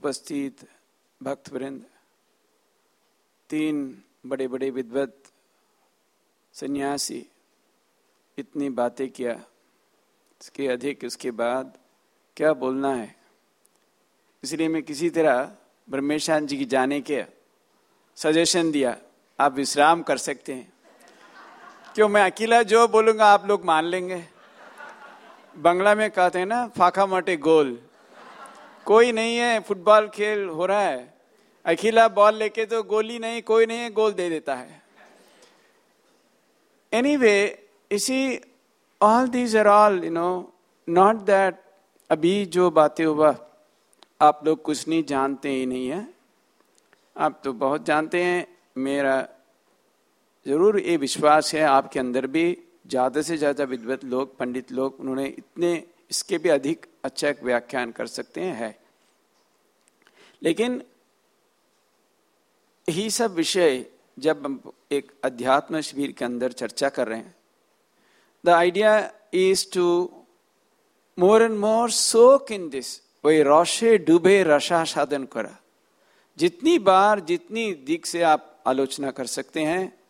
उपस्थित भक्त वृंद तीन बड़े बड़े विद्वत सन्यासी इतनी बातें किया। इसके अधिक उसके बाद क्या बोलना है? इसलिए मैं किसी तरह ब्रह्मेशान जी की जाने के सजेशन दिया, आप विश्राम कर सकते हैं। क्यों, मैं अकेला जो बोलूँगा आप लोग मान लेंगे। बंगला में कहते हैं ना, फाखा मटे गोल। कोई नहीं है, फुटबॉल खेल हो रहा है। अकेला बॉल लेके तो गोली नहीं, कोई नहीं है, गोल दे देता है। एनी वे इसी all these are all you know not that अभी जो बातें हुआ, आप लोग कुछ नहीं जानते ही नहीं है। आप तो बहुत जानते हैं, मेरा ज़रूर ये विश्वास है आपके अंदर भी, ज़्यादा से ज़्यादा विद्वत लोग, पंडित लोग, उन्होंने इतने, इसके भी अधिक अच्छा एक व्याख्यान कर सकते हैं, है। लेकिन यही सब विषय जब एक अध्यात्म शिविर के अंदर चर्चा कर रहे हैं the idea is to more and more soak in this वही रोशे डूबे रशा साधन करा। जितनी बार, जितनी दिख से आप आलोचना कर सकते हैं,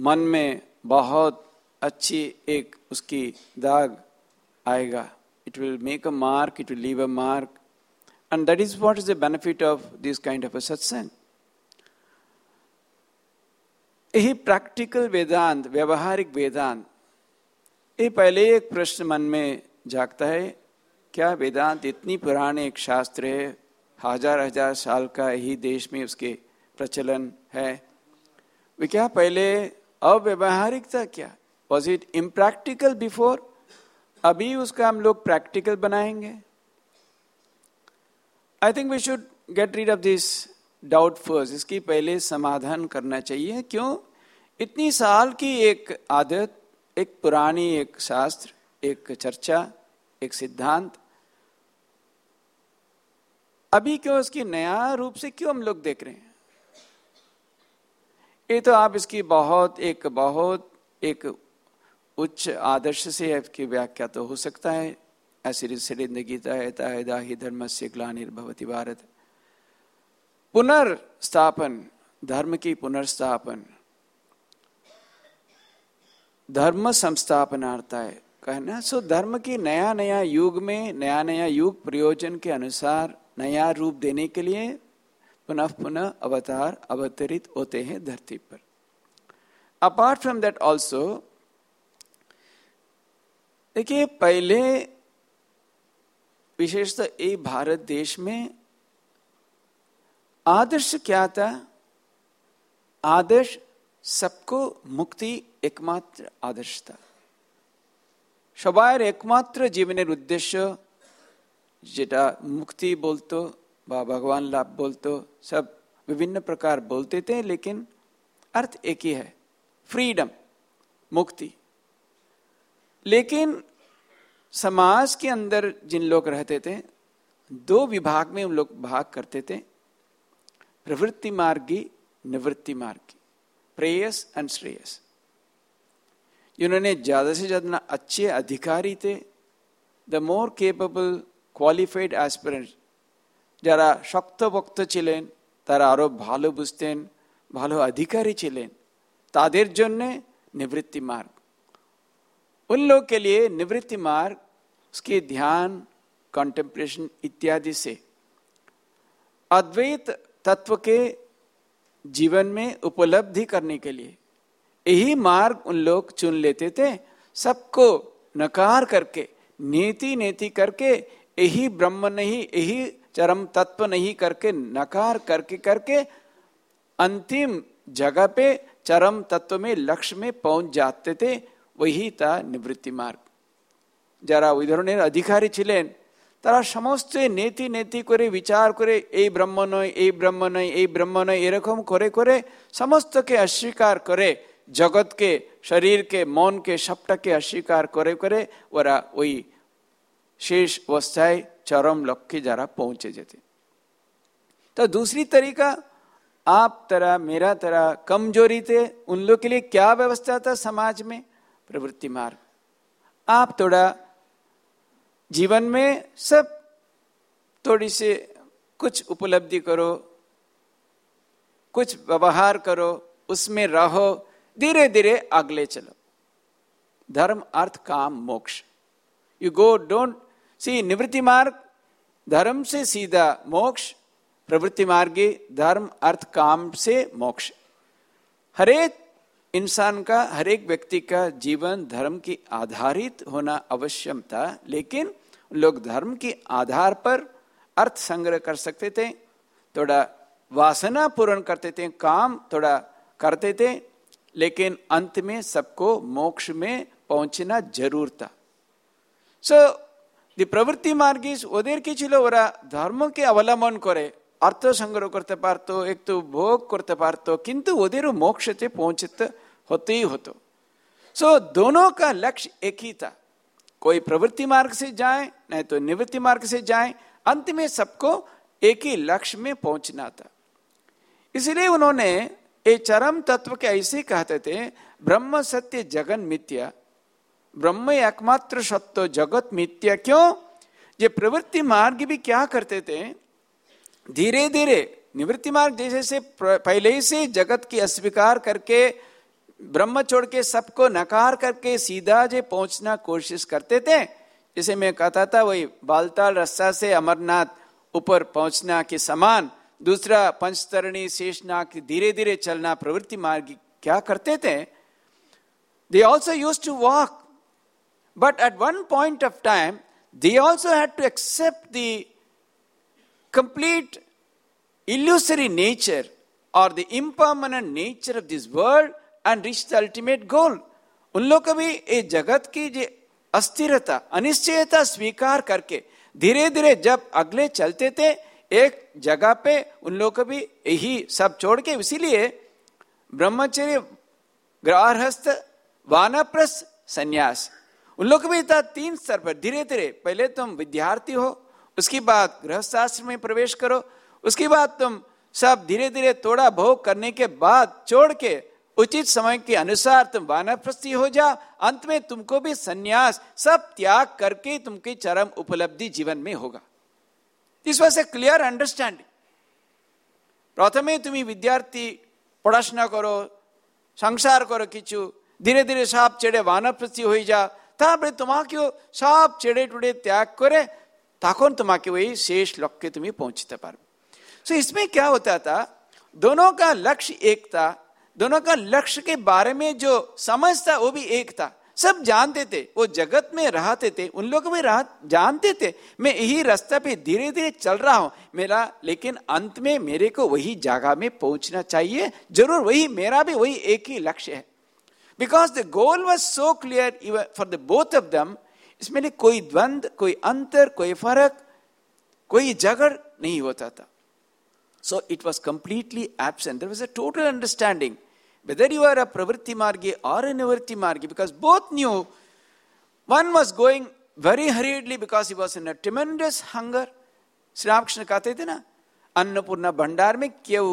मन में बहुत अच्छी एक उसकी दाग आएगा। It will make a mark it will leave a mark and that is what is the benefit of this kind of a satsang यही प्रैक्टिकल वेदांत व्यवहारिक वेदांत ये पहले एक प्रश्न मन में जागता है क्या वेदांत इतनी पुराने एक शास्त्र है हज़ार हज़ार साल का यही देश में उसके प्रचलन है वे क्या पहले अव्यवहारिक था क्या वॉज़ इट इम्प्रैक्टिकल बिफोर अभी उसका हम लोग प्रैक्टिकल बनाएँगे। I think we should get rid of this doubt first इसकी पहले समाधान करना चाहिए। क्यों? इतनी साल की एक आदत, एक पुरानी एक शास्त्र, एक चर्चा, एक सिद्धांत। अभी क्यों इसकी नया रूप से क्यों हम लोग देख रहे हैं? ये तो आप इसकी बहुत, एक बहुत, एक उच्च आदर्श से इसकी व्याख्या तो हो सकता है। ऐसी गीता है दाही धर्म से ग्लानिर्भवती भारत। पुनर्स्थापन, धर्म की पुनर्स्थापन। धर्म संस्थापनार्था है कहना सो धर्म की नया नया युग में नया नया युग प्रयोजन के अनुसार, नया रूप देने के लिए पुनः पुनः अवतार अवतरित होते हैं धरती पर। अपार्ट फ्रॉम दैट ऑल्सो देखिए पहले विशेषतः ये भारत देश में आदर्श क्या था आदर्श सबको मुक्ति एकमात्र आदर्श था সবার একমাত্র জীবনের উদ্দেশ্য যেটা मुक्ति बोलते বা भगवान लाभ बोलते सब विभिन्न प्रकार बोलते थे लेकिन अर्थ एक ही है फ्रीडम मुक्ति लेकिन समाज के अंदर जिन लोग रहते थे दो विभाग में उन लोग भाग करते थे प्रवृत्ति मार्गी निवृत्ति मार्गी प्रेयस एंड श्रेयस जिन्होंने ज्यादा से ज्यादा अच्छे अधिकारी थे the more capable qualified aspirant যারা শক্তভক্ত ছিলেন তারা আরো ভালো বুঝতেন ভালো अधिकारी ছিলেন তাদের জন্য निवृत्ति मार्ग उन लोग के लिए निवृत्ति मार्ग, उसके ध्यान कंटेम्परेशन इत्यादि से। अद्वैत तत्व के जीवन में उपलब्धि करने के लिए यही मार्ग उन लोग चुन लेते थे, सबको नकार करके नीति नीति करके, यही ब्रह्म नहीं, यही चरम तत्व नहीं करके, नकार करके करके अंतिम जगह पे चरम तत्व में, लक्ष्य में पहुँच जाते थे। वही था निवृत्ति मार्ग যারা ওই ধরনের অধিকারী ছিলেন তারা সমস্ত নেতি নেতি করে বিচার করে এই ব্রহ্ম নয় এই ব্রহ্ম নয় এই ব্রহ্ম নয় এরকম করে করে সমস্তকে অস্বীকার করে জগৎকে শরীরকে মনকে সবটাকে অস্বীকার করে করে ওরা ওই শেষ अवस्थाएं चरम लक्ष्य जरा पहुंचे जाते तो दूसरी तरीका आप तरह मेरा तरह कमजोरी थे उन लोग के लिए क्या व्यवस्था था समाज में प्रवृत्ति मार्ग। आप थोड़ा जीवन में सब थोड़ी से कुछ उपलब्धि करो, कुछ व्यवहार करो, उसमें रहो धीरे धीरे अगले चलो। धर्म, अर्थ, काम, मोक्ष। यू गो डोंट सी निवृत्ति मार्ग, धर्म से सीधा मोक्ष, प्रवृत्ति मार्गी, धर्म, अर्थ, काम से मोक्ष। हरेक इंसान का हरेक व्यक्ति का जीवन धर्म की आधारित होना अवश्यम था, लेकिन लोग धर्म के आधार पर अर्थ संग्रह कर सकते थे, थोड़ा वासना पूर्ण करते थे, काम थोड़ा करते थे, लेकिन अंत में सबको मोक्ष में पहुँचना ज़रूर था। सो दी प्रवृत्ति मार्ग ओदेर की चिलो ओरा धर्म के अवलंबन करे अर्थ संग्रह करते पारतो एक तो भोग करते पारतो किंतु होते ही होतो सो so, दोनों का लक्ष्य एक ही था। कोई प्रवृत्ति मार्ग से जाए नहीं तो निवृत्ति मार्ग से जाए अंत में सबको एक ही लक्ष्य में पहुँचना था। इसलिए उन्होंने एक चरम तत्व के ऐसे कहते थे ब्रह्म सत्य जगन मिथ्या। ब्रह्म एकमात्र सत्य जगत मिथ्या क्यों? ये प्रवृत्ति मार्ग भी क्या करते थे? धीरे धीरे निवृत्ति मार्ग जैसे से पहले ही से जगत की अस्वीकार करके ब्रह्म छोड़ के सबको नकार करके सीधा जे पहुँचना कोशिश करते थे। जैसे मैं कहता था, वही बालताल रस्सा से अमरनाथ ऊपर पहुँचना के समान, दूसरा पंचतरणी शेषनाग धीरे धीरे चलना प्रवृत्ति मार्ग क्या करते थे? They also used to walk but at one point of time they also had to accept the complete illusory nature or the impermanent nature of this world and reach the ultimate goal. उन लोग कभी ये जगत की जो अस्थिरता, अनिश्चयता स्वीकार करके धीरे धीरे जब अगले चलते थे, एक जगह पे उन लोग को भी यही सब छोड़ के इसीलिए ब्रह्मचर्य ग्रहस्थ वानप्रस संन्यास उन लोग भी था तीन स्तर पर धीरे धीरे पहले तुम विद्यार्थी हो, उसके बाद गृहस्थाश्र में प्रवेश करो, उसके बाद तुम सब धीरे धीरे थोड़ा भोग करने के बाद छोड़ के उचित समय के अनुसार तुम वानप्रस्थी हो जा अंत में तुमको भी संन्यास सब त्याग करके तुमकी चरम उपलब्धि जीवन में होगा This was a clear understanding. প্রথমে তুমি বিদ্যার্থী পড়াশোনা করো সংসার করো কিছু ধীরে ধীরে সব ছেড়ে বানপ্রস্থি হয়ে যা তারপরে তোমাকেও সব ছেড়ে টুড়ে ত্যাগ করে তখন তোমাকে ওই শেষ লক্ষ্যে তুমি পৌঁছতে পারবে सो so, इसमें क्या होता था दोनों का लक्ष्य एक था दोनों का लक्ष्य के बारे में जो समझ था, वो भी एक था। सब जानते थे, वो जगत में रहते थे, उन लोग भी रह, जानते थे। मैं यही रास्ता पे धीरे धीरे चल रहा हूँ। मेरा, लेकिन अंत में मेरे को वही जगह में पहुँचना चाहिए। ज़रूर वही, मेरा भी वही एक ही लक्ष्य है। Because the goal was so clear for the both of them इसमें कोई द्वंद, कोई अंतर, कोई फ़र्क, कोई झगड़ नहीं होता था। So it was completely absent there was a total understanding whether you are a pravritti margi or a nivritti margi, because both knew one was going very hurriedly because he was in a tremendous hunger. Shri Ramakrishna कहते थे ना अन्नपूर्णा भंडार में क्यों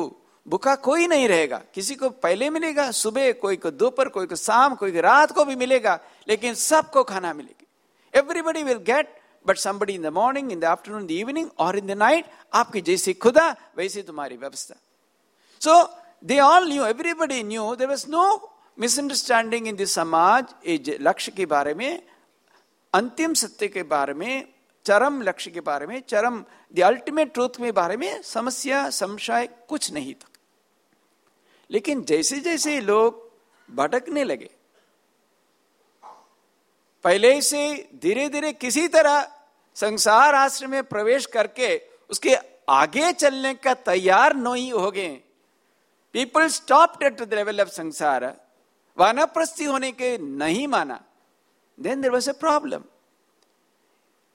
भूखा कोई नहीं रहेगा किसी को पहले मिलेगा सुबह कोई को दोपहर कोई को शाम कोई को रात को भी मिलेगा लेकिन सबको खाना मिलेगी everybody will get but somebody in the morning in the afternoon the evening और इन द नाइट आपकी जैसी खुदा वैसी तुम्हारी व्यवस्था so so, they all knew, everybody knew, there was no misunderstanding in this समाज लक्ष्य के बारे में अंतिम सत्य के बारे में चरम लक्ष्य के बारे में चरम द अल्टीमेट ट्रूथ के बारे में समस्या संशय कुछ नहीं था लेकिन जैसे जैसे लोग भटकने लगे पहले से धीरे धीरे किसी तरह संसार आश्रम में प्रवेश करके उसके आगे चलने का तैयार नहीं हो गए people stop at the level of संसार वानप्रस्थी होने के नहीं माना then there was a problem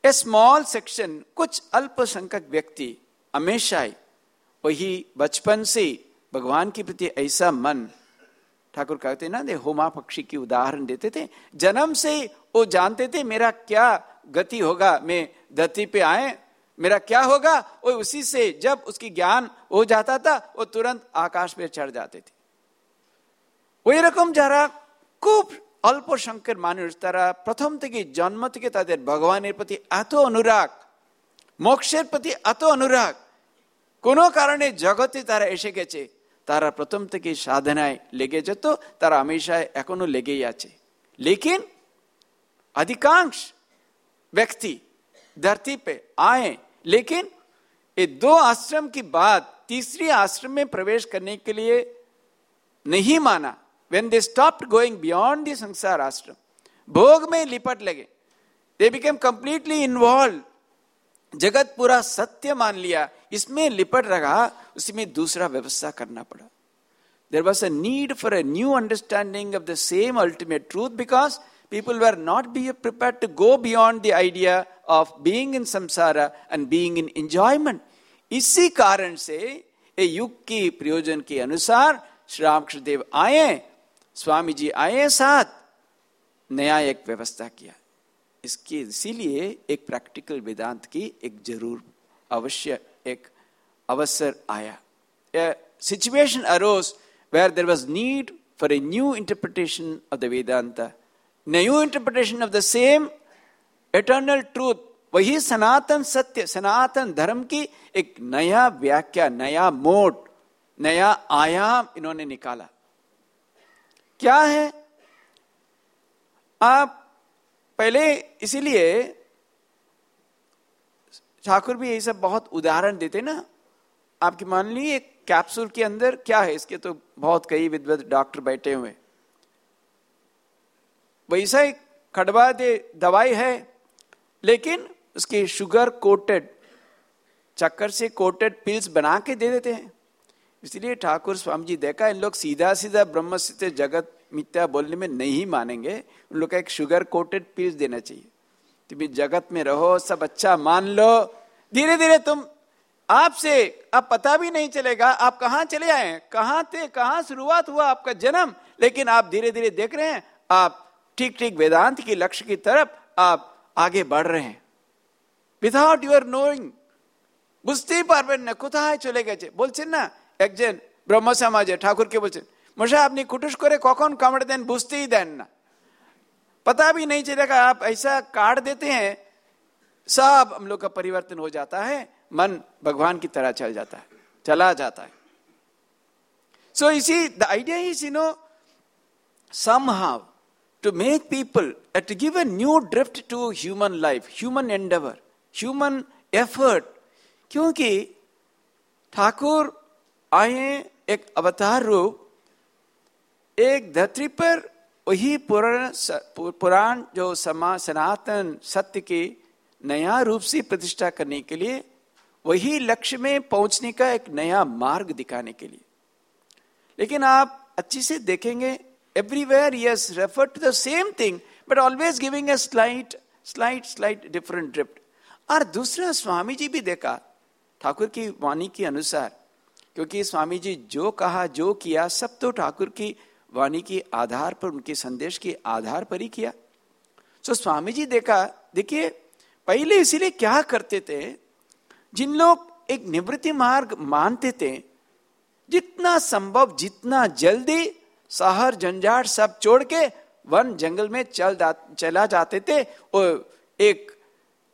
a small section कुछ अल्पसंख्यक व्यक्ति हमेशा ही वही बचपन से भगवान के प्रति ऐसा मन ठाकुर कहते ना दे होमा पक्षी की उदाहरण देते थे जन्म से वो जानते थे मेरा क्या गति होगा मैं धरती पे आए मेरा क्या होगा? वो उसी से जब उसकी ज्ञान हो जाता था, वो तुरंत आकाश में चढ़ जाते थे। ওই রকম যারা খুব অল্প সংখ্যের মানুষ তারা প্রথম থেকে জন্ম থেকে তাদের ভগবানের প্রতি এত অনুরাগ মোক্ষের প্রতি এত অনুরাগ কোনো কারণে জগতে তারা এসে গেছে তারা প্রথম থেকে সাধনায় লেগে যেত তারা হামেশায় এখনও লেগেই আছে लेकिन अधिकांश व्यक्ति धरती पे आए लेकिन ये दो आश्रम की बात तीसरी आश्रम में प्रवेश करने के लिए नहीं माना। When they stop going beyond the संसार आश्रम, भोग में लिपट लगे। दे बिकेम कंप्लीटली इन्वॉल्व जगत पूरा सत्य मान लिया। इसमें लिपट रहा उसमें दूसरा व्यवस्था करना पड़ा। There was a need for a new understanding of the same ultimate truth because people were not be prepared to go beyond the idea of being in samsara and being in enjoyment. इसी कारण से ये युग की प्रयोजन के अनुसार श्री रामकृष्ण देव आए स्वामी जी आए साथ, नया एक व्यवस्था किया। इसके, इसीलिए एक प्रैक्टिकल वेदांत की एक ज़रूर अवश्य एक अवसर आया। Situation arose where there was need for a new interpretation of the Vedanta new interpretation of the same eternal truth वही सनातन सत्य, सनातन धर्म की एक नया व्याख्या, नया मोड, नया आयाम इन्होंने निकाला। क्या है? आप पहले इसीलिए ठाकुर भी यही सब बहुत उदाहरण देते ना। आपकी मान ली एक कैप्सूल के अंदर क्या है? इसके तो बहुत कई विद्वत डॉक्टर बैठे हुए वैसा ही खड़वा दे, दवाई है, लेकिन उसके शुगर कोटेड चक्कर से कोटेड पिल्स बना के दे देते हैं। इसलिए ठाकुर स्वामी जी, देखा, इन लोग सीधा सीधा ब्रह्म से जगत मिथ्या बोलने में नहीं मानेंगे। उन लोग का एक शुगर कोटेड पिल्स देना चाहिए। तुम जगत में रहो, सब अच्छा मान लो। धीरे धीरे तुम आपसे अब पता भी नहीं चलेगा, आप कहाँ चले आए कहाँ थे? कहाँ शुरुआत हुआ आपका जन्म? लेकिन आप धीरे धीरे देख रहे हैं, आप ठीक ठीक वेदांत की लक्ष्य की तरफ आप आगे बढ़ रहे हैं विदाउट यूर नोइंग बुझते पारबें न কোথায় চলে গেছে বলছেন না একজন ব্রহ্ম সমাজে ঠাকুরকে বলছেন मशा अपनी कुटुश करे कौन कामड़ देन बुझते ही देन ना पता भी नहीं चलेगा आप ऐसा काट देते हैं सब हम लोग का परिवर्तन हो जाता है मन भगवान की तरह चल जाता है चला जाता है सो इसी the idea is you know somehow to make people to give a new drift to human life human endeavour human effort क्योंकि ठाकुर आए एक अवतार रूप, एक धरती पर वही पुराण पुराण जो समा, सनातन सत्य के नया रूप से प्रतिष्ठा करने के लिए, वही लक्ष्य में पहुँचने का एक नया मार्ग दिखाने के लिए। लेकिन आप अच्छी से देखेंगे everywhere yes refer to the same thing but always giving a slight slight slight different drift और दूसरा स्वामी जी भी देखा, ठाकुर की वाणी के अनुसार, क्योंकि स्वामी जी जो कहा, जो किया, सब तो ठाकुर की वाणी के आधार पर, उनके संदेश के आधार पर ही किया। तो स्वामी जी देखा, देखिए, पहले इसीलिए क्या करते थे, जिन लोग एक निवृत्ति मार्ग मानते थे, जितना संभव, जितना जल्दी शहर झंझाट सब छोड़ के वन जंगल में चल चला जाते थे। और एक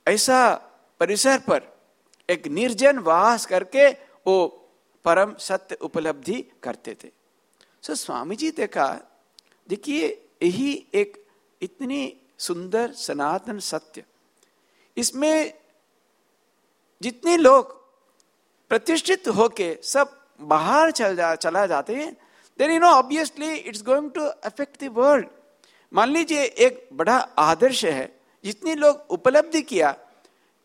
ऐसा परिसर पर एक निर्जन वास करके वो परम सत्य उपलब्धि करते थे। सो स्वामी जी देखा, देखिए, यही एक इतनी सुंदर सनातन सत्य। इसमें जितने लोग प्रतिष्ठित होके सब बाहर चल जा, चला जाते हैं then you know obviously it's going to affect the world मान लीजिए, एक बड़ा आदर्श है, जितने लोग उपलब्धि किया,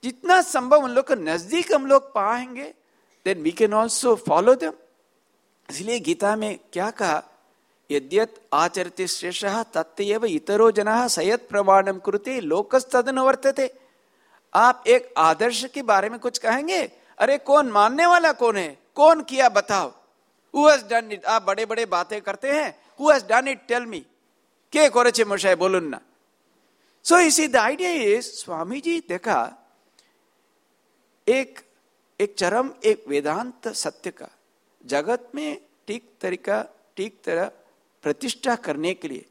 जितना संभव उन लोग को नज़दीक हम लोग पाएँगे then we can also follow them इसलिए गीता में क्या कहा? यद्यत आचरते श्रेष्ठ तत्व इतरो जना सयत प्रमाणम कुरुते लोकस्तन वर्तते। आप एक आदर्श के बारे में कुछ कहेंगे? अरे, कौन मानने वाला कौन है? कौन किया बताओ? हु हैज डन इट आप बड़े बड़े बातें करते हैं who has done it tell me के করেছে মশাই বলুন না सो इसी the idea is Swami ji देखा एक एक चरम एक वेदांत सत्य का जगत में ठीक तरीका ठीक तरह प्रतिष्ठा करने के लिए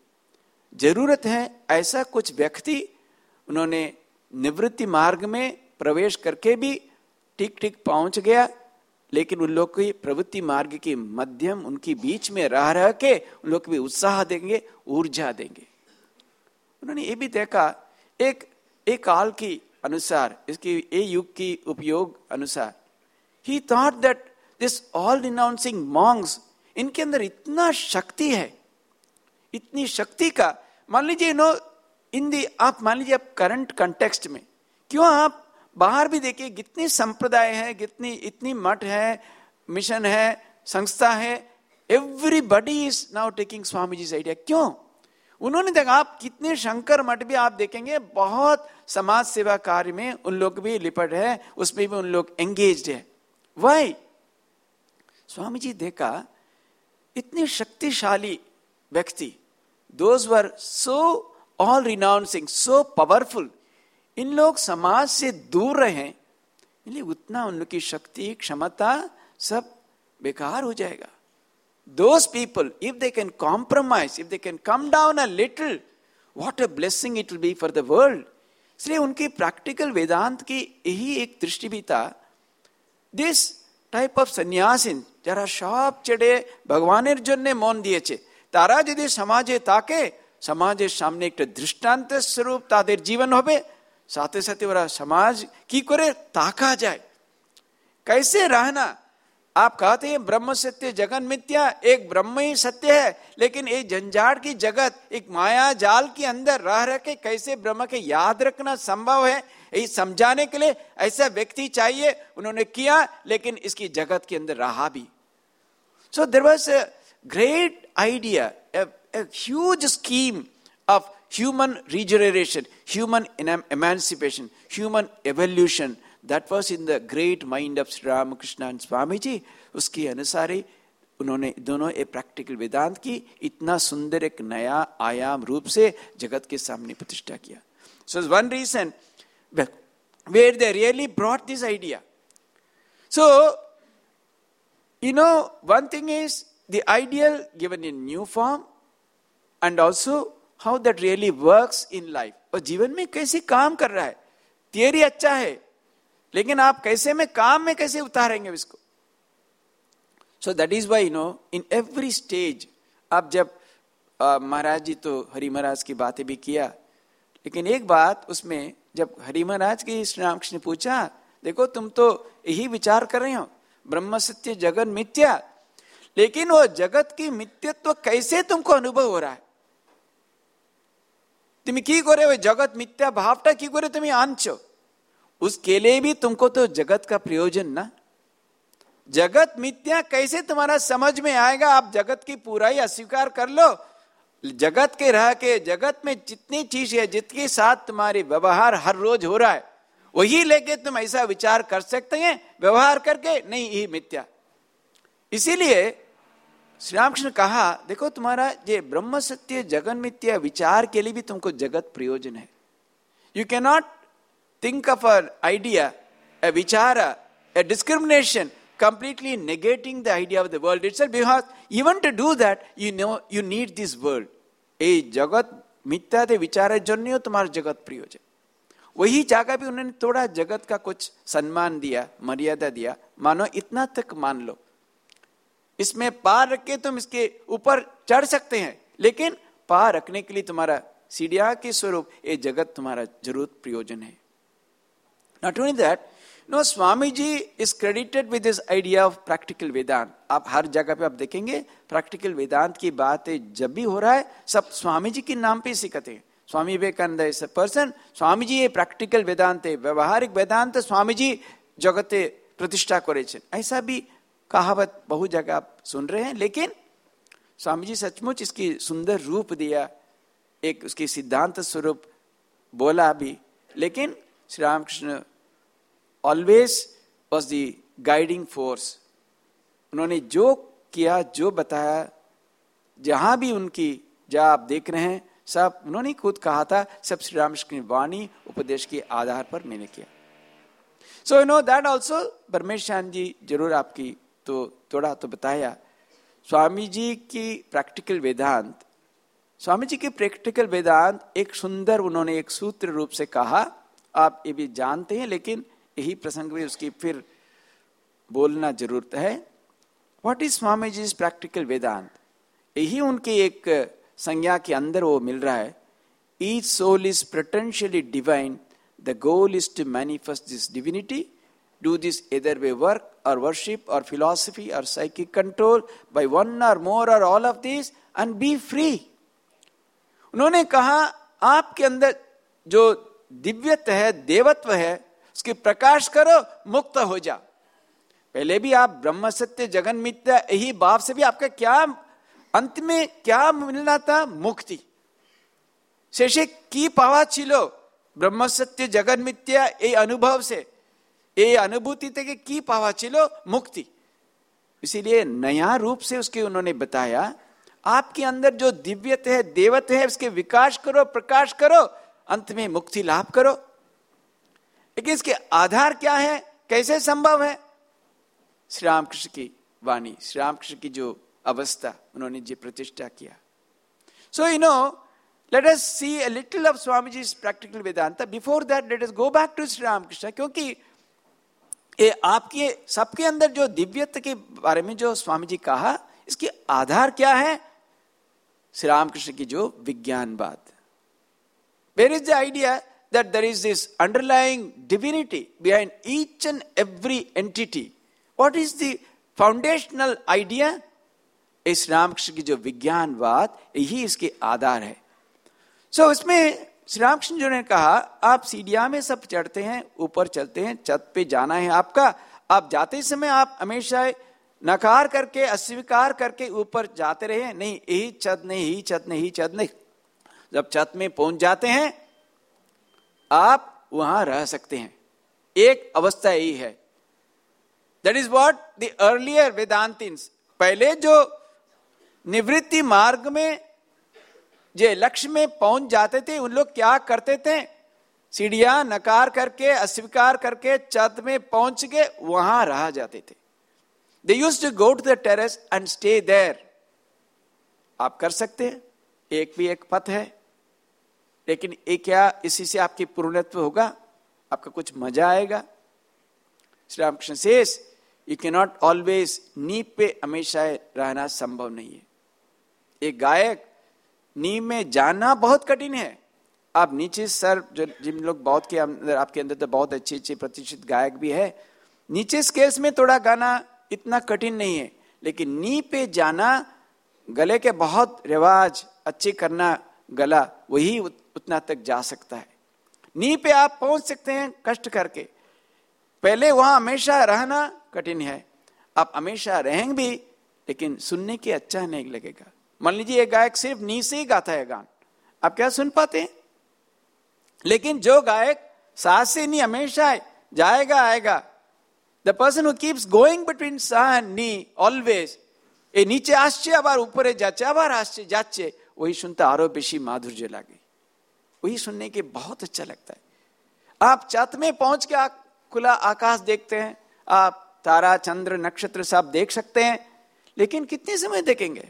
जरूरत है ऐसा कुछ व्यक्ति उन्होंने निवृत्ति मार्ग में प्रवेश करके भी ठीक ठीक पहुंच गया लेकिन उन लोग की प्रवृत्ति मार्ग के मध्यम, उनके बीच में रह रह के उन लोग भी उत्साह देंगे, ऊर्जा देंगे। उन्होंने ये भी देखा, एक एक काल की अनुसार, इसकी ए युग की उपयोग अनुसार ही thought that this all renouncing monks इनके अंदर इतना शक्ति है, इतनी शक्ति का, मान लीजिए नो इन दी आप मान लीजिए, आप करंट कंटेक्स्ट में, क्यों आप बाहर भी देखिए, कितनी संप्रदाय है, कितनी, इतनी मठ है, मिशन है, संस्था है everybody is now taking Swami ji idea क्यों? उन्होंने देखा, आप कितने शंकर मठ भी आप देखेंगे, बहुत समाज सेवा कार्य में उन लोग भी लिपट है, उसमें भी उन लोग एंगेज है। वाई स्वामी जी देखा, इतने शक्तिशाली व्यक्ति those were so all renouncing so powerful इन लोग समाज से दूर रहे इसलिए उतना उनकी शक्ति क्षमता सब बेकार हो जाएगा those people, if they can compromise, if they can come down a little, what a blessing it will be for the world. इसलिए उनकी प्रैक्टिकल वेदांत की यही एक दृष्टि भी था दिस টাইপ অফ সন্ন্যাসিন যারা সব ছেড়ে ভগবানের জন্য মন দিয়েছে তারা যদি সমাজে তাকে সমাজের সামনে একটা দৃষ্টান্তের স্বরূপ তাদের জীবন হবে সাথে সাথে ওরা সমাজ কি করে তাকা যায় कैसे रहना आप कहते हैं ब्रह्म सत्य जगन मिथ्या एक ब्रह्म ही सत्य है लेकिन ये जंजाड़ की जगत एक माया जाल के अंदर रह रह के कैसे ब्रह्म के याद रखना संभव है ये समझाने के लिए ऐसा व्यक्ति चाहिए उन्होंने किया लेकिन इसकी जगत के अंदर रहा भी so there was a great idea huge scheme of human regeneration human emancipation, human evolution, that was in the great mind of Shri Ramakrishna Swami ji उसके अनुसार ही उन्होंने दोनों एक प्रैक्टिकल वेदांत की इतना सुंदर एक नया आयाम रूप से जगत के सामने प्रतिष्ठा किया so one reason where they really brought this idea so you know one thing is the ideal given in new form and also how that really work in life और जीवन में कैसे काम कर रहा है? थियरी अच्छा है, लेकिन आप कैसे में काम में कैसे उतारेंगे इसको? So that is why no in every stage आप जब महाराज जी तो हरि महाराज की बातें भी किया, लेकिन एक बात उसमें, जब हरि महाराज की श्री रामकृष्ण ने पूछा, देखो तुम तो यही विचार कर रहे हो, ब्रह्म सत्य जगत मिथ्या, लेकिन वो जगत की मित्यत्व कैसे तुमको अनुभव हो रहा है? তুমি কি করে ওই জগৎ মিথ্যা ভাবটা কি করে তুমি আনছো उसके लिए भी तुमको तो जगत का प्रयोजन ना जगत मिथ्या कैसे तुम्हारा समझ में आएगा आप जगत की पूरा ही अस्वीकार कर लो जगत के रह के जगत में जितनी चीज है जितके साथ तुम्हारी व्यवहार हर रोज हो रहा है वही लेके तुम ऐसा विचार कर सकते हैं व्यवहार करके नहीं ही मिथ्या इसीलिए श्री रामकृष्ण कहा देखो तुम्हारा ये ब्रह्म सत्य जगन मिथ्या विचार के लिए भी तुमको जगत प्रयोजन है you cannot think of an idea, a vichara, a discrimination, completely negating the idea of the world itself, because even to do that, you know, you need this world. ए जगत मिथ्या दे विचार जन्य तुम्हारा जगत प्रयोजन वही जगह भी उन्होंने थोड़ा जगत का कुछ सम्मान दिया मर्यादा दिया मानो इतना तक मान लो इसमें पार रख के तुम इसके ऊपर चढ़ सकते हैं। लेकिन पार रखने के लिए तुम्हारा सीढ़िया के स्वरूप ये जगत तुम्हारा ज़रूर प्रयोजन है। Not only that, no Swami ji is credited with this idea of practical Vedanta आप हर जगह पे आप देखेंगे प्रैक्टिकल वेदांत की बात जब भी हो रहा है सब स्वामी जी के नाम पे सिखाते हैं। स्वामी विवेकानंद पर्सन स्वामी जी ये प्रैक्टिकल वेदांत है व्यवहारिक वेदांत स्वामी जी जगते प्रतिष्ठा करे ऐसा भी कहावत बहुत जगह आप सुन रहे हैं, लेकिन स्वामी जी सचमुच इसकी सुंदर रूप दिया, एक उसकी सिद्धांत स्वरूप बोला भी लेकिन Shri Ramakrishna always was the guiding force. उन्होंने जो किया, जो बताया, जहाँ भी उनकी जहाँ आप देख रहे हैं, सब उन्होंने खुद कहा था, सब श्री रामकृष्ण वाणी, उपदेश के आधार पर मैंने किया so you know that also Paramesh ji ज़रूर आपकी तो थोड़ा तो बताया। स्वामी जी की प्रैक्टिकल वेदांत। स्वामी जी के प्रैक्टिकल वेदांत एक सुंदर उन्होंने एक सूत्र रूप से कहा। आप ये भी जानते हैं, लेकिन यही प्रसंग में उसकी फिर बोलना ज़रूरत है। What is Swami ji practical Vedanta? यही उनके एक संज्ञा के अंदर वो मिल रहा है। Each soul is potentially divine the goal is to manifest this divinity do this either by work or worship or philosophy or psychic control, by one or more or all of these, and be free. उन्होंने कहा, आपके अंदर जो दिव्यत्व है, देवत्व है, उसके प्रकाश करो, मुक्त हो जा पहले भी आप ब्रह्म, सत्य, जगन मित्य यही बाप से भी आपका क्या, अंत में क्या मिलना था? मुक्ति। शेषे की पावा छिलो, ब्रह्म, सत्य, जगन मित्य ये अनुभव से। ये अनुभूति कि की पावा चिलो मुक्ति। इसीलिए नया रूप से उसके उन्होंने बताया, आपके अंदर जो दिव्यत है, देवत है, उसके विकास करो, प्रकाश करो, अंत में मुक्ति लाभ करो। लेकिन इसके आधार क्या है? कैसे संभव है? श्री रामकृष्ण की वाणी श्री रामकृष्ण की जो अवस्था, उन्होंने जी प्रतिष्ठा किया। So you know let us see a little of Swami ji practical Vedanta before that let us go back to Shri Ramakrishna क्योंकि ये आपके सबके अंदर जो दिव्यत्व के बारे में जो स्वामी जी कहा इसके आधार क्या है? श्री रामकृष्ण की जो विज्ञानवाद where is the idea that there is this underlying divinity behind each and every entity what is the foundational idea इस रामकृष्ण की जो विज्ञानवाद यही इसके आधार है। सो so, इसमें श्री रामकृष्ण जी ने कहा, आप सीढ़िया में सब चढ़ते हैं, ऊपर चलते हैं, छत पे जाना है आपका। आप जाते समय आप हमेशा नकार करके, अस्वीकार करके ऊपर जाते रहे नहीं, यही छत नहीं ही छत नहीं छत नहीं। जब छत में पहुँच जाते हैं, आप वहाँ रह सकते हैं। एक अवस्था यही है। That is what the earlier Vedantins पहले जो निवृत्ति मार्ग में जो लक्ष्य में पहुँच जाते थे, उन लोग क्या करते थे? सीढ़ियाँ नकार करके, अस्वीकार करके छत में पहुँच के वहाँ रह जाते थे। They used to go to the terrace and stay there आप कर सकते हैं, एक भी एक पथ है। लेकिन ये क्या इसी से आपकी पूर्णत्व होगा? आपका कुछ मज़ा आएगा। श्री रामकृष्ण शेष यू के नॉट ऑलवेज नीप पे हमेशा रहना संभव नहीं है। एक गायक नीम में जाना बहुत कठिन है। आप नीचे सर, जो जिन लोग बहुत के अंदर आपके अंदर तो बहुत अच्छे अच्छे प्रतिष्ठित गायक भी है, नीचे स्केल्स में थोड़ा गाना इतना कठिन नहीं है, लेकिन नी पे जाना, गले के बहुत रिवाज अच्छे करना गला, वही उतना तक जा सकता है। नी पे आप पहुँच सकते हैं कष्ट करके। पहले वहाँ हमेशा रहना कठिन है। आप हमेशा रहेंगे भी, लेकिन सुनने के अच्छा नहीं लगेगा। मान लीजिए एक गायक सिर्फ नी से ही गाता है गान आप क्या सुन पाते हैं लेकिन जो गायक सास से नहीं हमेशा जाएगा आएगा the person who keeps going between सा एंड नी ऑलवेज ए नीचे আসছে আবার উপরে যাচ্ছে আবার আসছে যাচ্ছে वही सुनता आरो बेशी माधुर्य लागे वही सुनने के बहुत अच्छा लगता है आप छत में पहुंच के आ, खुला आकाश देखते हैं आप तारा चंद्र नक्षत्र सब देख सकते हैं लेकिन कितने समय देखेंगे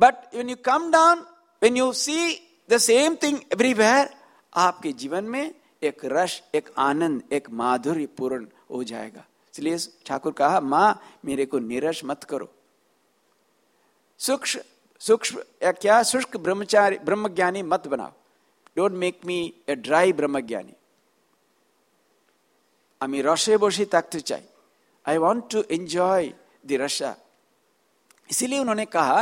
but when you come down, when you see the same thing everywhere, आपके जीवन में एक रस एक आनंद एक माधुर्य पूर्ण हो जाएगा इसलिए ठाकुर कहा मां मेरे को निरस मत करो सूक्ष्म सूक्ष्म या क्या शुष्क ब्रह्मचारी ब्रह्मज्ञानी मत बनाओ don't make me a dry ब्रह्मज्ञानी আমি রসে বসে থাকতে চাই I want to enjoy the rasa इसीलिए उन्होंने कहा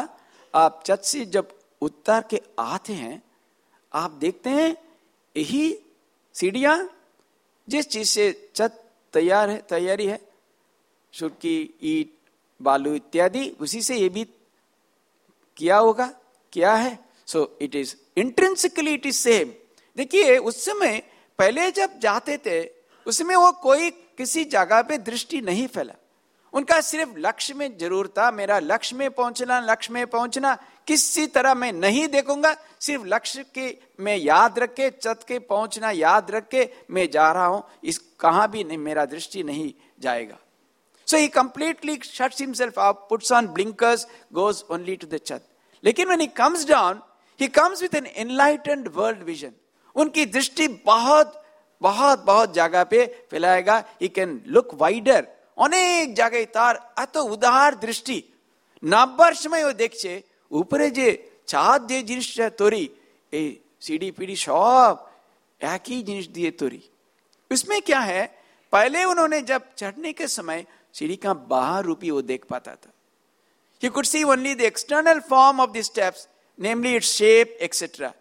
आप चत से जब उत्तर के आते हैं, आप देखते हैं, यही सीढ़ियाँ जिस चीज़ से चत तैयार है, तैयारी है सुर्की ईट, बालू इत्यादि, उसी से ये भी किया होगा, क्या है। So it is intrinsically it is same देखिए, उस समय पहले जब जाते थे, उसमें वो कोई किसी जगह पे दृष्टि नहीं फैला। उनका सिर्फ़ लक्ष्य में ज़रूर था, मेरा लक्ष्य में पहुँचना, लक्ष्य में पहुँचना, किसी तरह मैं नहीं देखूँगा, सिर्फ़ लक्ष्य के मैं याद रख के चत के पहुँचना याद रख के मैं जा रहा हूँ, इस कहाँ भी नहीं, मेरा दृष्टि नहीं जाएगा। So he completely shuts himself puts on blinkers goes only to the चत लेकिन when he comes down he comes with an enlightened world vision उनकी दृष्टि बहुत बहुत बहुत जगह पे फैलाएगा ही कैन लुक वाइडर অনেক জায়গায় তার এত উদার দৃষ্টি নব্বার সময় ও দেখছে উপরে যে চাঁদ যে জিনিসটা তৈরি এই सीढ़ी पीढ़ी सब एक ही जिनिस दिए तोरी उसमें क्या है पहले उन्होंने जब चढ़ने के समय सीढ़ी का बाहर रूपी वो देख पाता था He could see only the external form of the steps, namely its shape, etc.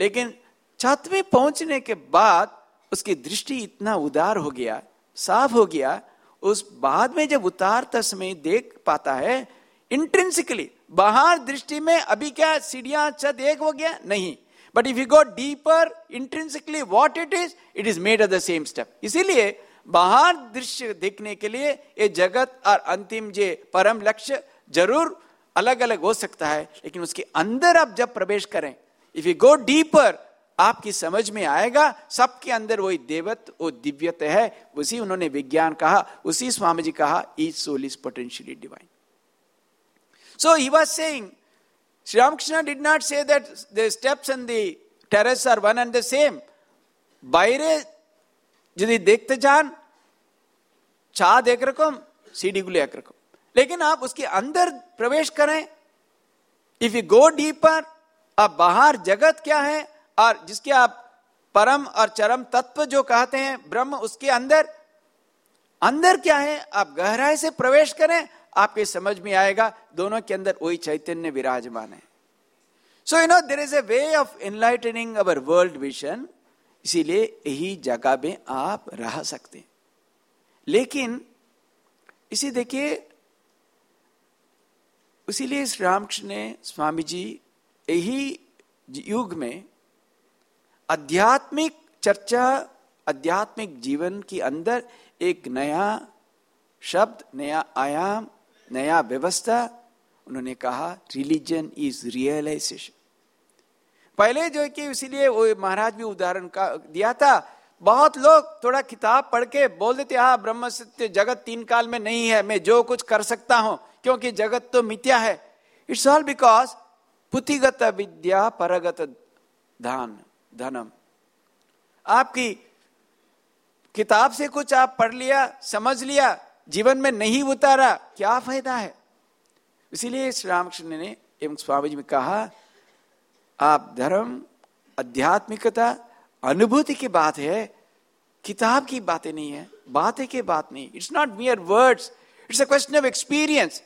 लेकिन छत में पहुंचने के बाद उसकी दृष्टि इतना उदार हो गया साफ हो गया उस बाद में जब उतारता समय देख पाता है इंट्रेंसिकली बाहर दृष्टि में अभी क्या सीढ़ियाँ, छत एक हो गया? नहीं. But if you go deeper intrinsically what it is it is made of the same step इसीलिए, बाहर दृश्य देखने के लिए ये जगत और अंतिम जे परम लक्ष्य ज़रूर अलग अलग हो सकता है, लेकिन उसके अंदर आप जब प्रवेश करें इफ़ यू गो डीपर आपकी समझ में आएगा सबके अंदर वही देवत वो दिव्यत है उसी उन्होंने विज्ञान कहा उसी स्वामी जी कहा each soul is potentially divine so he was saying Sri Ramakrishna did not say that the steps and the terrace are one and the same. বাইরে যদি দেখতে চান চাঁদ एक रकम सीढ़ी गुले एक रकम लेकिन आप उसके अंदर प्रवेश करें इफ यू गो डीपर अब बाहर जगत क्या है और जिसके आप परम और चरम तत्व जो कहते हैं, ब्रह्म उसके अंदर अंदर क्या है? आप गहराई से प्रवेश करें, आपके समझ में आएगा, दोनों के अंदर वही चैतन्य विराजमान है। So you know there is a way of enlightening our world vision इसीलिए यही जगह में आप रह सकते हैं। लेकिन, इसे देखिए इसीलिए श्री रामकृष्ण ने स्वामी जी यही युग में आध्यात्मिक चर्चा, आध्यात्मिक जीवन के अंदर एक नया शब्द, नया आयाम, नया व्यवस्था, उन्होंने कहा रिलीजन इज़ रियलाइजेशन पहले जो कि इसीलिए वो महाराज भी उदाहरण का दिया था, बहुत लोग थोड़ा किताब पढ़ के बोल देते हाँ ब्रह्म सत्य जगत तीन काल में नहीं है, मैं जो कुछ कर सकता हूँ, क्योंकि जगत तो मिथ्या है। इट्स ऑल बिकॉज़ पुथिगत विद्या परगत धान धनम। आपकी किताब से कुछ आप पढ़ लिया, समझ लिया, जीवन में नहीं उतारा, क्या फ़ायदा है? इसीलिए श्री रामकृष्ण ने एवं स्वामी जी कहा, आप धर्म, आध्यात्मिकता, अनुभूति की बात है, किताब की बातें नहीं है, बातें की बात नहीं। It's not mere words it's a question of experience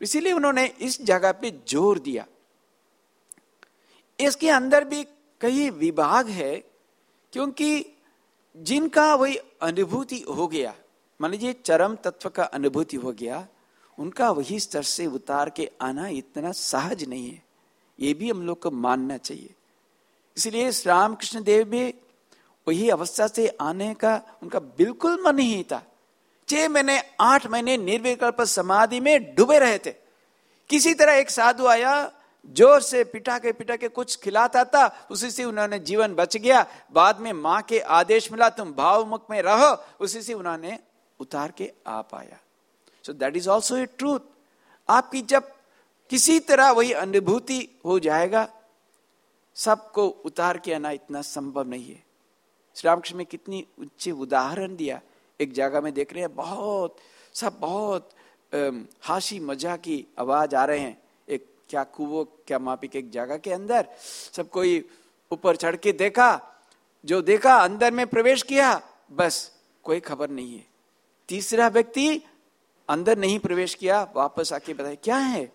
इसीलिए उन्होंने इस जगह पे ज़ोर दिया। इसके अंदर भी कई विभाग है, क्योंकि जिनका वही अनुभूति हो गया, मान लीजिए चरम तत्व का अनुभूति हो गया, उनका वही स्तर से उतार के आना इतना सहज नहीं है। ये भी हम लोग को मानना चाहिए। इसलिए राम कृष्ण देव भी वही अवस्था से आने का उनका बिल्कुल मन नहीं था। छह महीने, आठ महीने निर्विकल्प समाधि में डूबे रहे थे। किसी तरह एक साधु आया ज़ोर से पिटा के पिटा के कुछ खिलाता था उसी से उन्होंने जीवन बच गया। बाद में माँ के आदेश मिला, तुम भावमुख में रहो। उसी से उन्होंने उतार के आ पाया। So that is also a truth आपकी जब किसी तरह वही अनुभूति हो जाएगा, सबको उतार के आना इतना संभव नहीं है। श्री रामकृष्ण में कितनी ऊँचे उदाहरण दिया। एक जगह में देख रहे हैं, बहुत, सब बहुत हासी मज़ा की आवाज़ आ रहे हैं। क्या कुओ, क्या मापी के एक जगह के अंदर? सब कोई ऊपर चढ़ के देखा, जो देखा, अंदर में प्रवेश किया, बस, कोई खबर नहीं है। तीसरा व्यक्ति अंदर नहीं प्रवेश किया, वापस आके बताए क्या है?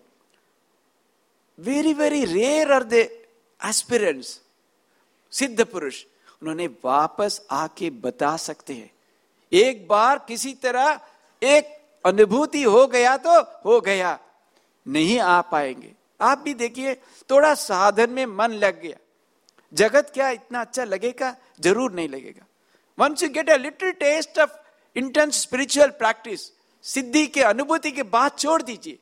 Very very rare are they aspirants सिद्ध पुरुष। उन्होंने वापस आके बता सकते हैं। एक बार किसी तरह एक अनुभूति हो गया तो हो गया, नहीं आ पाएँगे। आप भी देखिए, थोड़ा साधन में मन लग गया। जगत क्या इतना अच्छा लगेगा? ज़रूर नहीं लगेगा। Once you get a little taste of intense spiritual practice सिद्धि के, अनुभूति के बाद छोड़ दीजिए।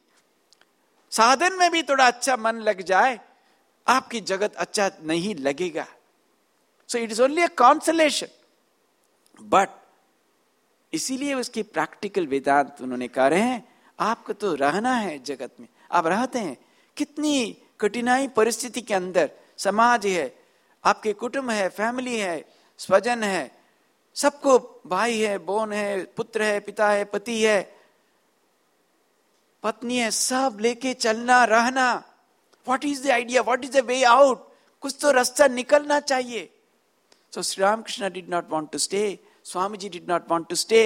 साधन में भी थोड़ा अच्छा मन लग जाए, आपकी जगत अच्छा नहीं लगेगा। So it is only a consolation but इसीलिए उसकी प्रैक्टिकल वेदांत उन्होंने कह, रहे हैं, आपको तो रहना है जगत में। आप रहते हैं कितनी कठिनाई परिस्थिति के अंदर समाज है, आपके कुटुंब है, फैमिली है, स्वजन है, सबको भाई है बोन है, पुत्र है, पिता है, पति है, पत्नी है, सब लेके चलना, रहना। What is the idea what is the way out कुछ तो रास्ता निकलना चाहिए। So Shri Ramakrishna did not want to stay Swami ji did not want to stay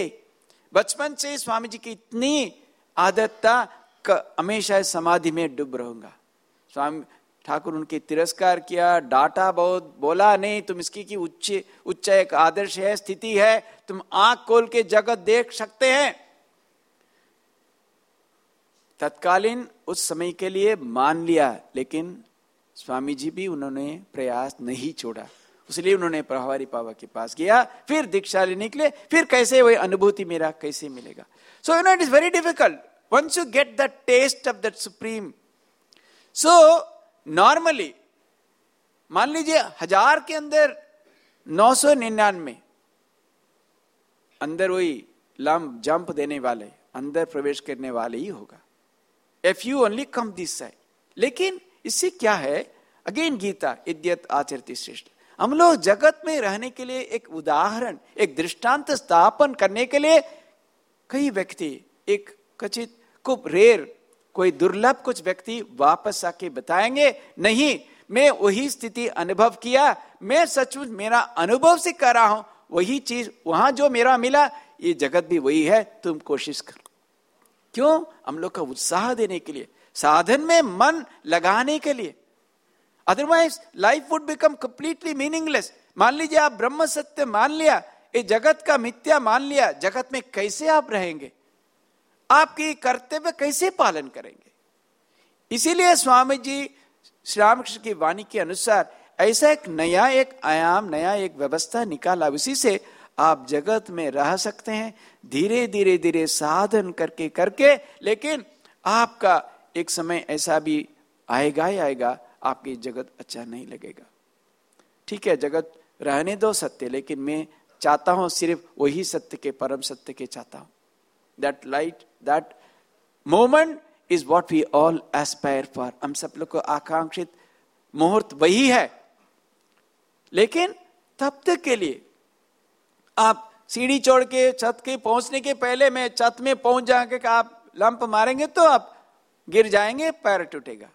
बचपन से स्वामी जी की इतनी आदत था। हमेशा समाधि में डूब रहूँगा। स्वामी ठाकुर उनके तिरस्कार किया, डाटा बहुत, बोला, नहीं, तुम इसकी की उच्च उच्च एक आदर्श है, स्थिति है, तुम आँख खोल के जगत देख सकते हैं। तत्कालीन उस समय के लिए मान लिया, लेकिन स्वामी जी भी उन्होंने प्रयास नहीं छोड़ा। इसलिए उन्होंने प्रभारी पावा के पास गया, फिर दीक्षा लेने के लिए, फिर कैसे वही अनुभूति मेरा, कैसे मिलेगा? So you know it is very difficult once you get the taste of that supreme so normally मान लीजिए हज़ार के अंदर नौ सौ निन्यानवे, अंदर वही लम जंप देने वाले, अंदर प्रवेश करने वाले ही होगा। If you only come this side लेकिन इससे क्या है? अगेन गीता, इद्यत, आचरती, श्रेष्ठ। हम लोग जगत में रहने के लिए एक उदाहरण, एक दृष्टांत स्थापन करने के लिए कई व्यक्ति, एक कचित खूब रेर, कोई दुर्लभ कुछ व्यक्ति वापस आके बताएँगे, नहीं, मैं वही स्थिति अनुभव किया, मैं सचमुच मेरा अनुभव से कर रहा हूँ, वही चीज़ वहाँ जो मेरा मिला, ये जगत भी वही है, तुम कोशिश करो। क्यों? हम लोग का उत्साह देने के लिए, साधन में मन लगाने के लिए। Otherwise life would become completely meaningless मान लीजिए, आप ब्रह्म सत्य मान लिया, ये जगत का मिथ्या मान लिया, जगत में कैसे आप रहेंगे? आपकी कर्तव्य कैसे पालन करेंगे? इसीलिए स्वामी जी श्री रामकृष्ण की वाणी के अनुसार ऐसा एक नया एक आयाम, नया एक व्यवस्था निकाला। उसी से आप जगत में रह सकते हैं, धीरे धीरे धीरे साधन करके करके, लेकिन आपका एक समय ऐसा भी आएगा ही आएगा, आपकी जगत अच्छा नहीं लगेगा। ठीक है, जगत रहने दो सत्य, लेकिन मैं चाहता हूँ सिर्फ़ वही सत्य के, परम सत्य के चाहता हूँ। That light that moment is what we all aspire for हम सब लोग को आकांक्षित मुहूर्त वही है। लेकिन तब तक के लिए आप सीढ़ी छोड़ के, छत के पहुँचने के पहले मैं छत में पहुँच जाएँगे कि आप लंप मारेंगे तो आप गिर जाएँगे, पैर टूटेगा।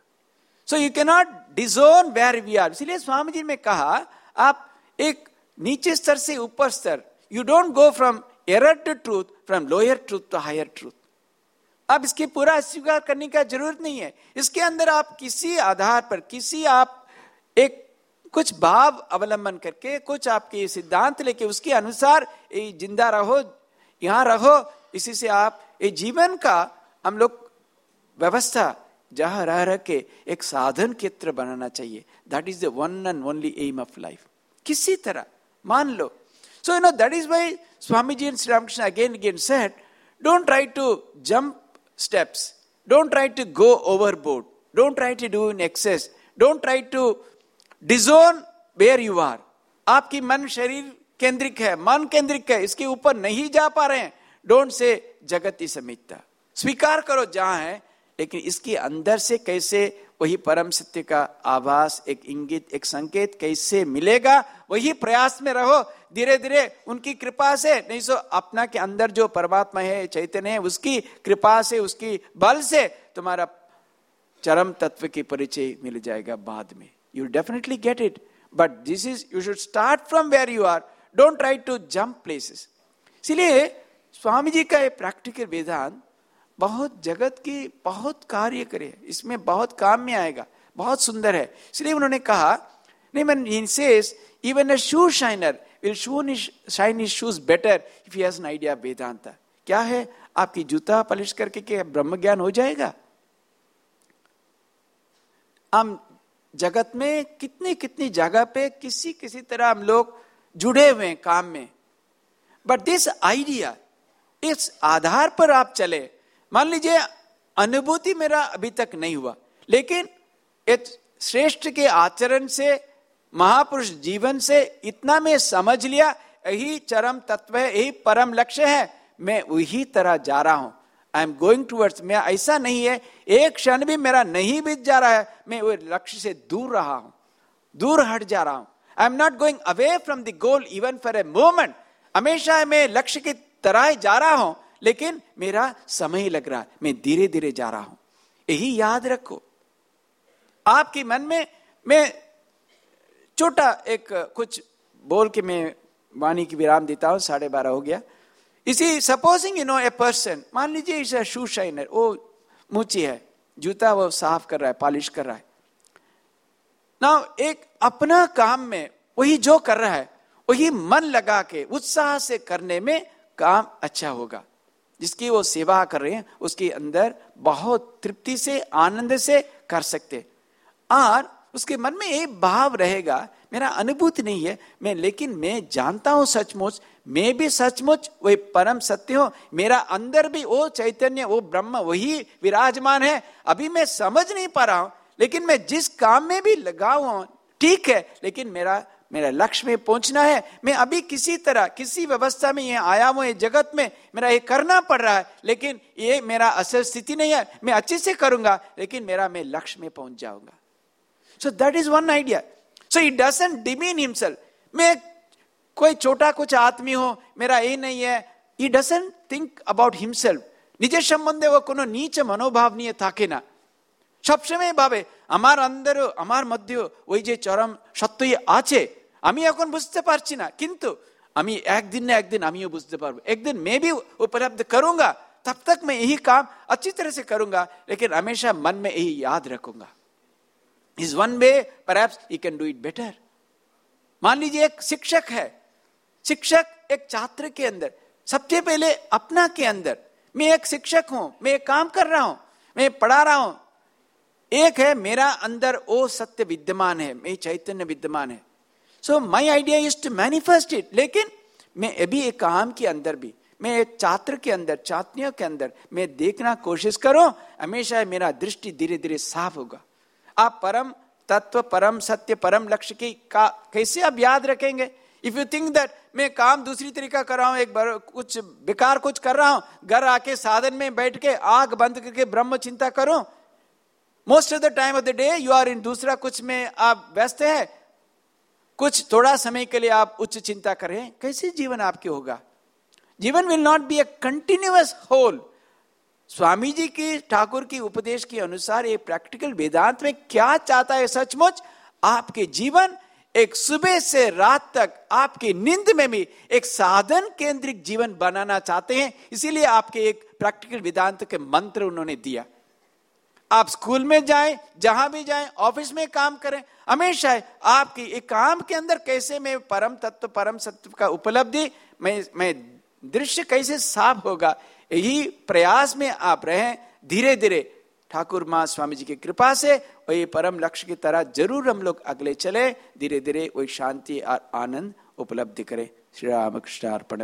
So you cannot disown where we are इसलिए स्वामी जी ने कहा, आप एक नीचे स्तर से ऊपर स्तर you don't go from error to truth from lower truth to higher truth अब इसके पूरा स्वीकार करने का ज़रूरत नहीं है। इसके अंदर आप किसी आधार पर, किसी आप एक कुछ भाव अवलंबन करके, कुछ आपके सिद्धांत लेके उसके अनुसार ज़िंदा रहो, यहाँ रहो, इसी से आप ये जीवन का हम लोग व्यवस्था जहाँ रह रह के एक साधन क्षेत्र बनाना चाहिए। That is the one and only aim of life किसी तरह, मान लो। So you know that is why Swami ji Shri Ramakrishna again again said don't try to jump steps don't try to go overboard don't try to do in excess don't try to disown where you are आपकी मन शरीर केंद्रिक है, मन केंद्रिक है, इसके ऊपर नहीं जा पा रहे हैं। डोंट से जगत ही समितता स्वीकार करो जहाँ है, लेकिन इसके अंदर से कैसे वही परम सत्य का आभास, एक इंगित, एक संकेत कैसे मिलेगा, वही प्रयास में रहो। धीरे धीरे उनकी कृपा से, नहीं सो अपना के अंदर जो परमात्मा है, चैतन्य है, उसकी कृपा से, उसकी बल से तुम्हारा चरम तत्व की परिचय मिल जाएगा बाद में। You definitely get it but this is you should start from where you are don't try to jump places इसलिए, स्वामी जी का ये प्रैक्टिकल वेदांत बहुत जगत की बहुत कार्य करे, इसमें बहुत काम में आएगा, बहुत सुंदर है। इसलिए उन्होंने कहा, नहीं man even a shoe shiner will shoe shine is shoes better if he has an idea Vedanta क्या है? आपकी जूता पलिश करके क्या ब्रह्म ज्ञान हो जाएगा? हम जगत में कितनी कितनी जगह पे किसी किसी तरह हम लोग जुड़े हुए हैं काम में। बट दिस आइडिया इस आधार पर आप चले मान लीजिए, अनुभूति मेरा अभी तक नहीं हुआ, लेकिन एक श्रेष्ठ के आचरण से, महापुरुष जीवन से इतना मैं समझ लिया, यही चरम तत्व है, यही परम लक्ष्य है, मैं वही तरह जा रहा हूँ। आई एम गोइंग टूवर्ड्स मैं ऐसा नहीं है, एक क्षण भी मेरा नहीं बीत जा रहा है, मैं वो लक्ष्य से दूर रहा हूँ, दूर हट जा रहा हूँ। I am not going away from the goal even for a moment हमेशा मैं लक्ष्य की तरह जा रहा हूँ लेकिन मेरा समय लग रहा है, मैं धीरे धीरे जा रहा हूँ। यही याद रखो। आपके मन में, मैं छोटा एक, कुछ बोल के मैं वाणी की विराम देता हूँ, साढ़े बारह हो गया। इसी supposing you know a person मान लीजिए इस शू शाइनर वो मुची है, जूता वो साफ़ कर रहा है, पॉलिश कर रहा है। ना एक अपना काम में वही जो कर रहा है, वही मन लगा के, उत्साह से करने में काम अच्छा होगा। जिसकी वो सेवा कर रहे हैं, उसके अंदर बहुत तृप्ति से, आनंद से कर सकते। और उसके मन में एक भाव रहेगा, मेरा अनुभूति नहीं है, मैं, लेकिन मैं जानता हूँ सचमुच, मैं भी सचमुच वही परम सत्य हो, मेरा अंदर भी वो चैतन्य, वो ब्रह्म, वही विराजमान है। अभी मैं समझ नहीं पा रहा हूँ, लेकिन मैं जिस काम में भी लगा हुआ ठीक है, लेकिन मेरा मेरा लक्ष्य में पहुंचना है मैं अभी किसी तरह किसी व्यवस्था में ये आया हुआ जगत में मेरा ये करना पड़ रहा है लेकिन ये मेरा असल स्थिति नहीं है मैं अच्छे से करूंगा लेकिन मेरा मैं लक्ष्य में पहुंच जाऊंगा so that is one idea so it doesn't demean himself मैं कोई छोटा कुछ आदमी हो मेरा ये नहीं है he doesn't think about himself নিজের সম্বন্ধে ও কোনো নিচ মনোভাব নিয়ে থাকে না সবসময় ভাবে আমার অন্দরও আমার মধ্যেও ওই যে চরম সত্যই আছে আমি এখন বুঝতে পারছি না কিন্তু আমি একদিন ना একদিন আমিও বুঝতে পারবো একদিন मैं भी उपलब्ध करूंगा तब तक मैं यही काम अच्छी तरह से करूंगा लेकिन हमेशा मन में यही याद रखूंगा इज वन वे पर you can do it better मान लीजिए एक शिक्षक है शिक्षक एक छात्र के अंदर सबसे पहले अपना के अंदर मैं एक शिक्षक हूं मैं एक काम कर रहा हूं मैं पढ़ा रहा हूं एक है मेरा अंदर ओ सत्य विद्यमान है मैं चैतन्य विद्यमान है So my idea is to manifest it लेकिन मैं अभी एक काम के अंदर भी मैं एक छात्र के अंदर छात्रियों के अंदर मैं देखना कोशिश करो हमेशा मेरा दृष्टि धीरे धीरे साफ़ होगा आप परम तत्व परम सत्य परम लक्ष्य की का कैसे आप याद रखेंगे इफ़ यू थिंक दैट मैं काम दूसरी तरीका कर रहा हूँ एक बार कुछ बेकार कुछ कर रहा हूँ घर आके साधन में बैठ के आग बंद करके ब्रह्म चिंता करो most of the time of the day you are in दूसरा कुछ में आप व्यस्त है कुछ थोड़ा समय के लिए आप उच्च चिंता करें, कैसे जीवन आपके होगा? जीवन will not be a continuous whole Swami ji की, ठाकुर की उपदेश के अनुसार ये प्रैक्टिकल वेदांत में क्या चाहता है सचमुच? आपके जीवन एक सुबह से रात तक आपकी नींद में भी एक साधन केंद्रित जीवन बनाना चाहते हैं। इसीलिए आपके एक प्रैक्टिकल वेदांत के मंत्र उन्होंने दिया। आप स्कूल में जाएँ, जहाँ भी जाएँ, ऑफ़िस में काम करें, हमेशा आपकी एक काम के अंदर कैसे मैं परम तत्व, परम सत्व का उपलब्धि, मैं मैं दृश्य कैसे साफ़ होगा, यही प्रयास में आप रहें धीरे धीरे ठाकुर माँ स्वामी जी की कृपा से वही परम लक्ष्य की तरह ज़रूर हम लोग अगले चले धीरे धीरे वही शांति और आनंद उपलब्धि करें। श्री रामकृष्ण अर्पण